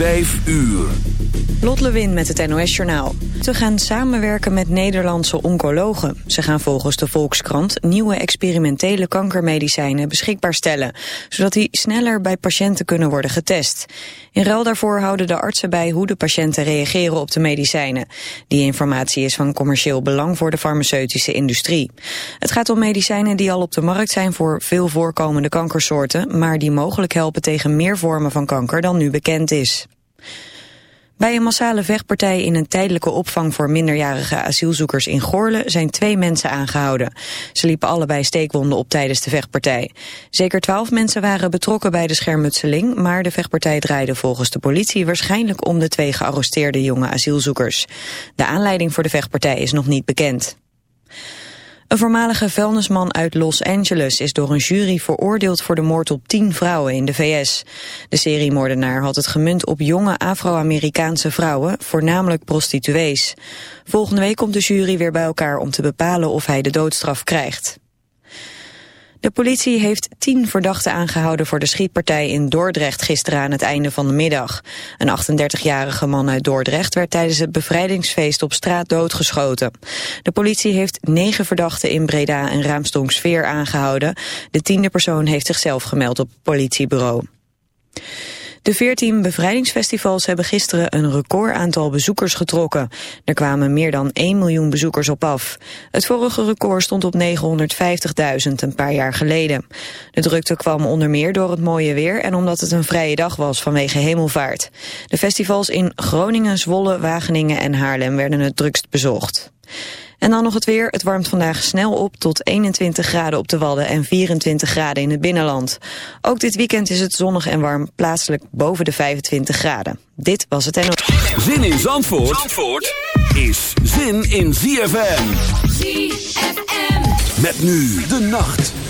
Vijf uur. Lot Lewin met het NOS Journaal. Ze gaan samenwerken met Nederlandse oncologen. Ze gaan volgens de Volkskrant nieuwe experimentele kankermedicijnen beschikbaar stellen, zodat die sneller bij patiënten kunnen worden getest. In ruil daarvoor houden de artsen bij hoe de patiënten reageren op de medicijnen. Die informatie is van commercieel belang voor de farmaceutische industrie. Het gaat om medicijnen die al op de markt zijn voor veel voorkomende kankersoorten, maar die mogelijk helpen tegen meer vormen van kanker dan nu bekend is. Bij een massale vechtpartij in een tijdelijke opvang voor minderjarige asielzoekers in Goorle zijn twee mensen aangehouden. Ze liepen allebei steekwonden op tijdens de vechtpartij. Zeker twaalf mensen waren betrokken bij de schermutseling, maar de vechtpartij draaide volgens de politie waarschijnlijk om de twee gearresteerde jonge asielzoekers. De aanleiding voor de vechtpartij is nog niet bekend. Een voormalige vuilnisman uit Los Angeles is door een jury veroordeeld voor de moord op tien vrouwen in de VS. De seriemoordenaar had het gemunt op jonge Afro-Amerikaanse vrouwen, voornamelijk prostituees. Volgende week komt de jury weer bij elkaar om te bepalen of hij de doodstraf krijgt. De politie heeft tien verdachten aangehouden voor de schietpartij in Dordrecht gisteren aan het einde van de middag. Een 38-jarige man uit Dordrecht werd tijdens het bevrijdingsfeest op straat doodgeschoten. De politie heeft negen verdachten in Breda en Raamstonksveer aangehouden. De tiende persoon heeft zichzelf gemeld op het politiebureau. De 14 bevrijdingsfestivals hebben gisteren een record aantal bezoekers getrokken. Er kwamen meer dan 1 miljoen bezoekers op af. Het vorige record stond op 950.000 een paar jaar geleden. De drukte kwam onder meer door het mooie weer en omdat het een vrije dag was vanwege hemelvaart. De festivals in Groningen, Zwolle, Wageningen en Haarlem werden het drukst bezocht. En dan nog het weer. Het warmt vandaag snel op tot 21 graden op de Wadden en 24 graden in het binnenland. Ook dit weekend is het zonnig en warm, plaatselijk boven de 25 graden. Dit was het en... Zin in Zandvoort, Zandvoort is zin in ZFM. ZFM. Met nu de nacht.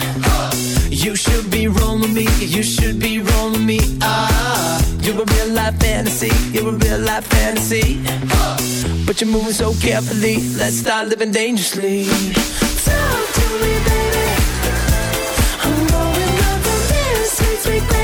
Uh, you should be rolling me, you should be rolling me. Ah, you're a real life fantasy, you're a real life fantasy. Uh, but you're moving so carefully, let's start living dangerously. Talk to me, baby. I'm rolling up the mirror, sweet, sweet, baby.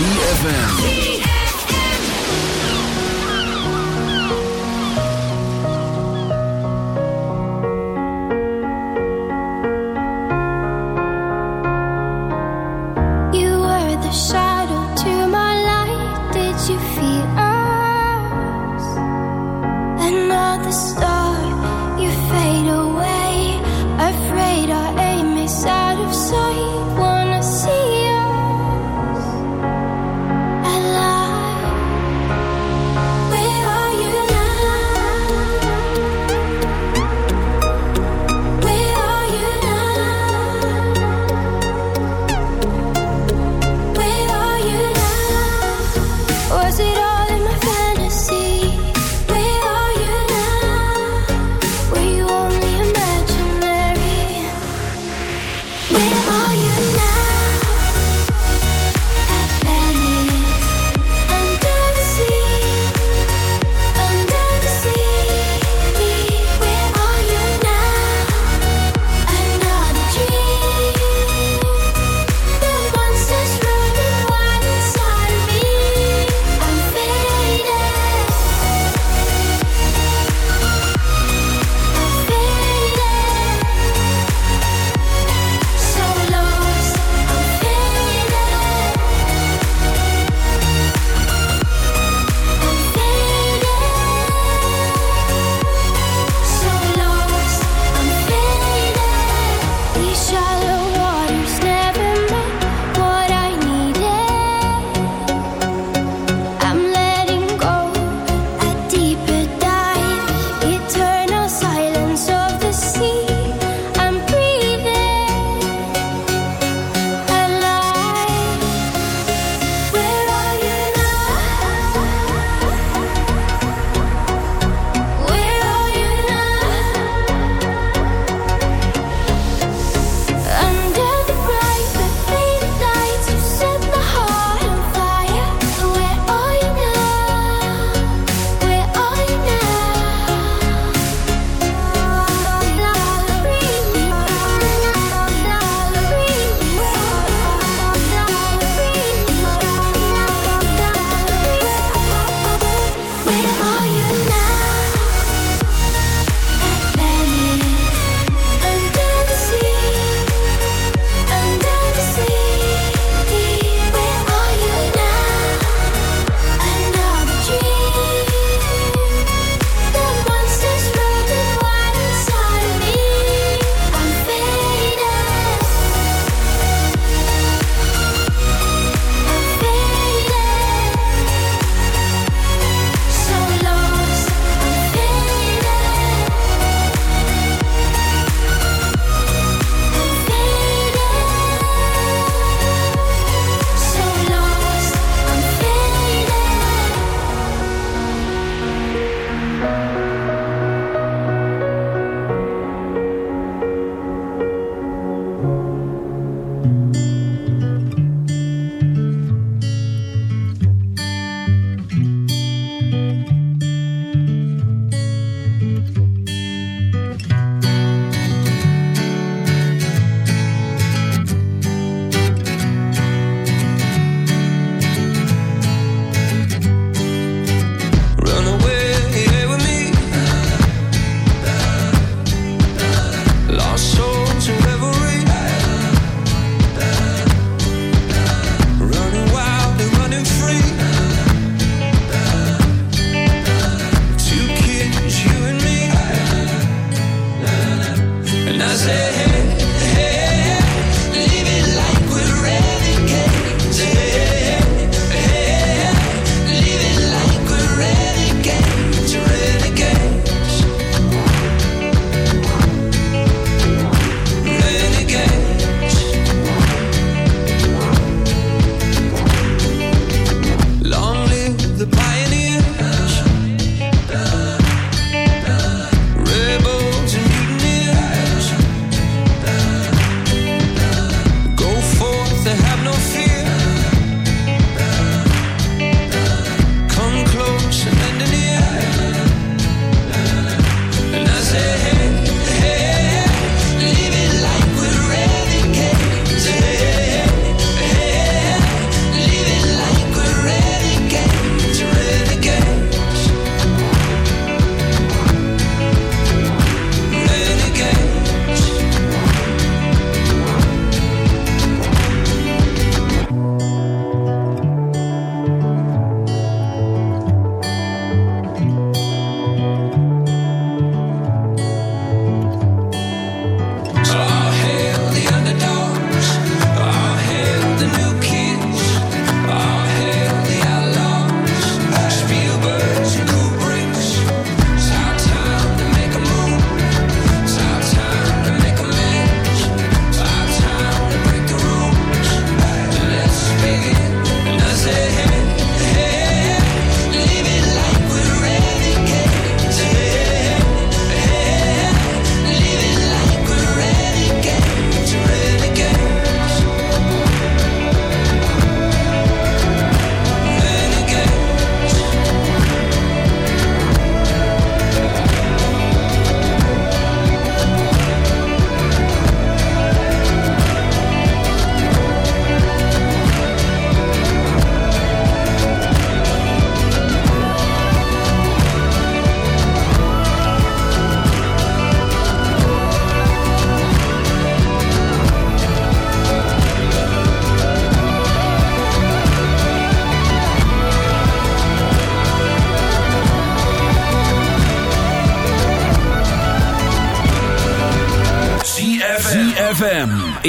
ZFM.